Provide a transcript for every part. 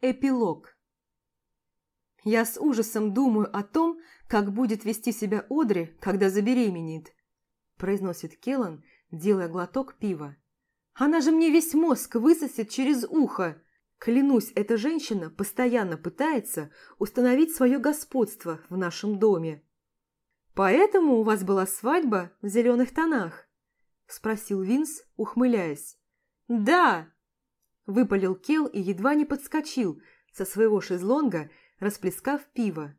Эпилог. Я с ужасом думаю о том, как будет вести себя Одри, когда забеременеет, произносит Келан, делая глоток пива. Она же мне весь мозг высосет через ухо. Клянусь, эта женщина постоянно пытается установить свое господство в нашем доме. Поэтому у вас была свадьба в зеленых тонах? Спросил Винс, ухмыляясь. Да, Выпалил Кел и едва не подскочил со своего шезлонга, расплескав пиво.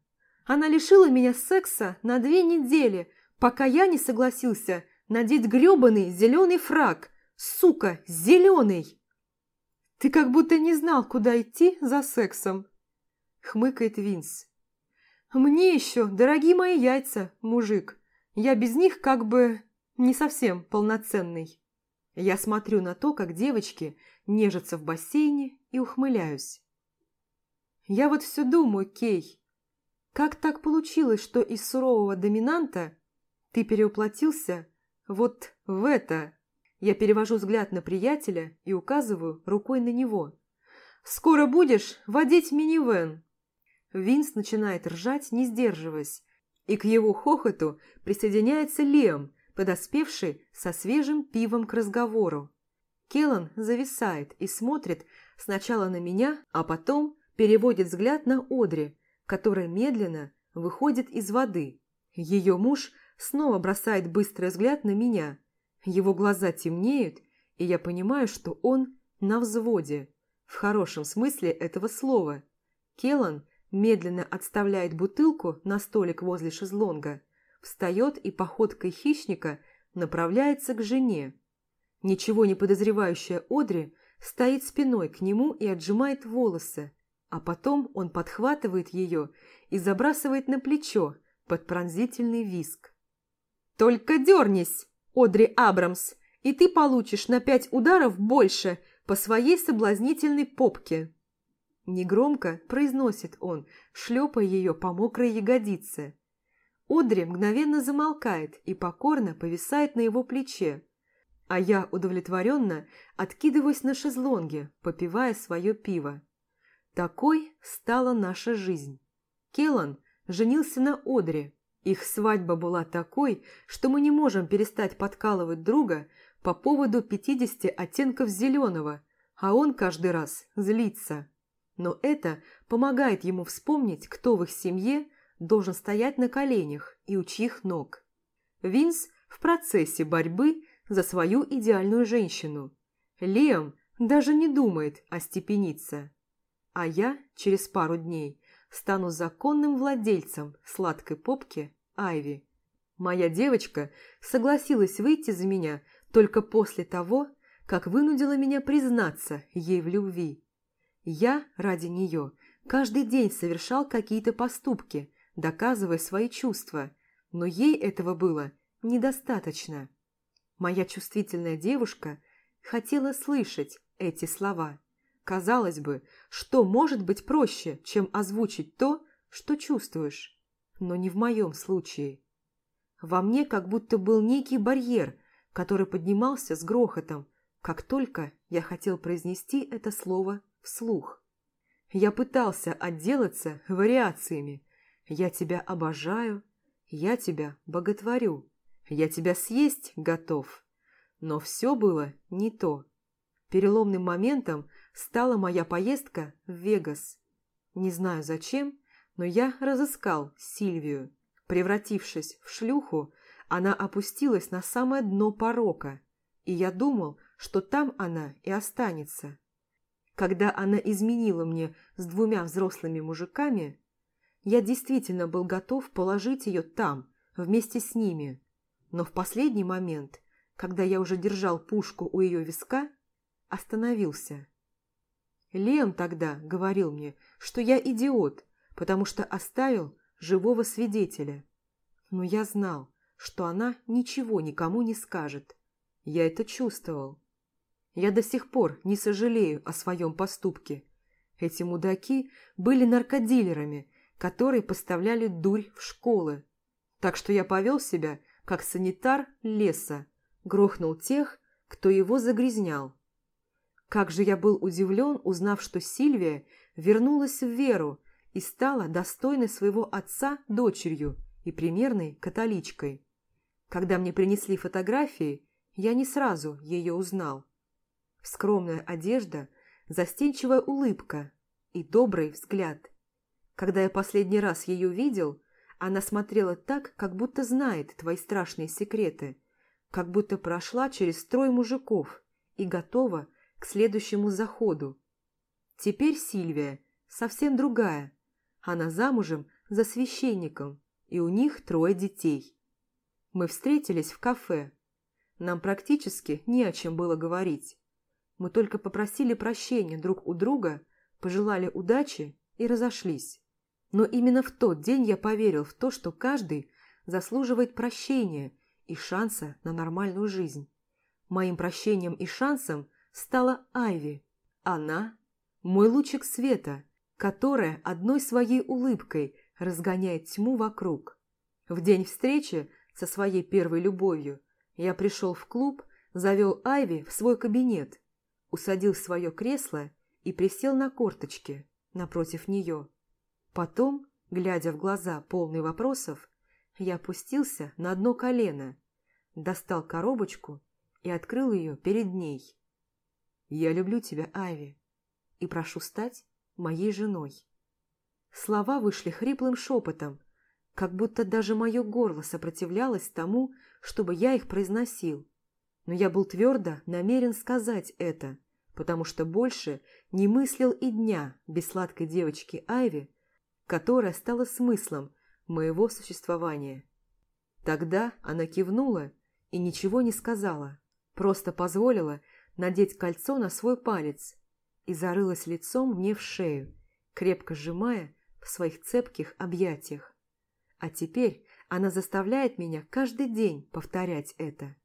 Она лишила меня секса на две недели, пока я не согласился надеть грёбаный зеленый фраг. Сука, зеленый! Ты как будто не знал, куда идти за сексом, хмыкает Винс. Мне еще дорогие мои яйца, мужик. Я без них как бы не совсем полноценный. Я смотрю на то, как девочки нежатся в бассейне и ухмыляюсь. Я вот все думаю, Кей, как так получилось, что из сурового доминанта ты переуплотился вот в это? Я перевожу взгляд на приятеля и указываю рукой на него. «Скоро будешь водить минивэн!» Винс начинает ржать, не сдерживаясь, и к его хохоту присоединяется Лем, подоспевший со свежим пивом к разговору. Келан зависает и смотрит сначала на меня, а потом переводит взгляд на Одри, которая медленно выходит из воды. Ее муж снова бросает быстрый взгляд на меня. Его глаза темнеют, и я понимаю, что он на взводе, в хорошем смысле этого слова. Келан медленно отставляет бутылку на столик возле шезлонга, встает и походкой хищника направляется к жене. Ничего не подозревающая Одри стоит спиной к нему и отжимает волосы, а потом он подхватывает ее и забрасывает на плечо под пронзительный виск. «Только дернись, Одри Абрамс, и ты получишь на пять ударов больше по своей соблазнительной попке!» Негромко произносит он, шлепая ее по мокрой ягодице. Одри мгновенно замолкает и покорно повисает на его плече, а я удовлетворенно откидываюсь на шезлонге, попивая свое пиво. Такой стала наша жизнь. Келан женился на Одре. Их свадьба была такой, что мы не можем перестать подкалывать друга по поводу 50 оттенков зеленого, а он каждый раз злится. Но это помогает ему вспомнить, кто в их семье должен стоять на коленях и у чьих ног. Винс в процессе борьбы за свою идеальную женщину. Лем даже не думает остепениться. А я через пару дней стану законным владельцем сладкой попки Айви. Моя девочка согласилась выйти за меня только после того, как вынудила меня признаться ей в любви. Я ради нее каждый день совершал какие-то поступки, доказывая свои чувства, но ей этого было недостаточно. Моя чувствительная девушка хотела слышать эти слова. Казалось бы, что может быть проще, чем озвучить то, что чувствуешь? Но не в моем случае. Во мне как будто был некий барьер, который поднимался с грохотом, как только я хотел произнести это слово вслух. Я пытался отделаться вариациями. Я тебя обожаю, я тебя боготворю. Я тебя съесть готов. Но все было не то. Переломным моментом стала моя поездка в Вегас. Не знаю зачем, но я разыскал Сильвию. Превратившись в шлюху, она опустилась на самое дно порока, и я думал, что там она и останется. Когда она изменила мне с двумя взрослыми мужиками, я действительно был готов положить ее там, вместе с ними, но в последний момент, когда я уже держал пушку у ее виска, остановился. Лем тогда говорил мне, что я идиот, потому что оставил живого свидетеля. Но я знал, что она ничего никому не скажет. Я это чувствовал. Я до сих пор не сожалею о своем поступке. Эти мудаки были наркодилерами, которые поставляли дурь в школы. Так что я повел себя как санитар леса, грохнул тех, кто его загрязнял. Как же я был удивлен, узнав, что Сильвия вернулась в веру и стала достойной своего отца дочерью и примерной католичкой. Когда мне принесли фотографии, я не сразу ее узнал. Скромная одежда, застенчивая улыбка и добрый взгляд. Когда я последний раз ее видел, она смотрела так, как будто знает твои страшные секреты, как будто прошла через строй мужиков и готова к следующему заходу. Теперь Сильвия совсем другая. Она замужем за священником, и у них трое детей. Мы встретились в кафе. Нам практически не о чем было говорить. Мы только попросили прощения друг у друга, пожелали удачи и разошлись. Но именно в тот день я поверил в то, что каждый заслуживает прощения и шанса на нормальную жизнь. Моим прощением и шансом стала Айви. Она – мой лучик света, которая одной своей улыбкой разгоняет тьму вокруг. В день встречи со своей первой любовью я пришел в клуб, завел Айви в свой кабинет, усадил в свое кресло и присел на корточки напротив нее. Потом, глядя в глаза полные вопросов, я опустился на одно колено, достал коробочку и открыл ее перед ней. «Я люблю тебя, Айви, и прошу стать моей женой». Слова вышли хриплым шепотом, как будто даже мое горло сопротивлялось тому, чтобы я их произносил. Но я был твердо намерен сказать это, потому что больше не мыслил и дня без сладкой девочки Айви, которая стала смыслом моего существования. Тогда она кивнула и ничего не сказала, просто позволила надеть кольцо на свой палец и зарылась лицом мне в шею, крепко сжимая в своих цепких объятиях. А теперь она заставляет меня каждый день повторять это.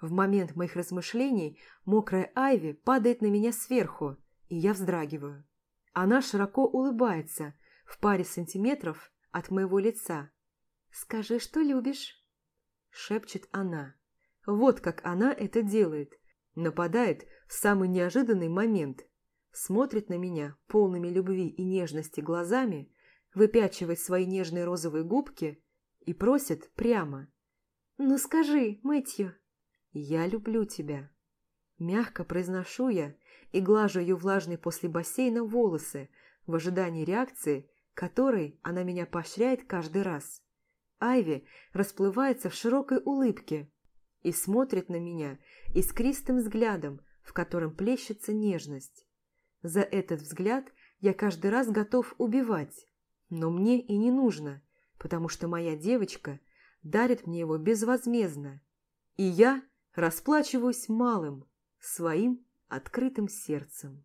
В момент моих размышлений мокрая Айви падает на меня сверху, и я вздрагиваю. Она широко улыбается в паре сантиметров от моего лица. «Скажи, что любишь?» – шепчет она. Вот как она это делает. Нападает в самый неожиданный момент. Смотрит на меня полными любви и нежности глазами, выпячивает свои нежные розовые губки и просит прямо. «Ну скажи, Мэтью!» «Я люблю тебя!» Мягко произношу я и глажу ее влажные после бассейна волосы в ожидании реакции, которой она меня поощряет каждый раз. Айви расплывается в широкой улыбке и смотрит на меня искристым взглядом, в котором плещется нежность. За этот взгляд я каждый раз готов убивать, но мне и не нужно, потому что моя девочка дарит мне его безвозмездно, и я расплачиваюсь малым, своим открытым сердцем.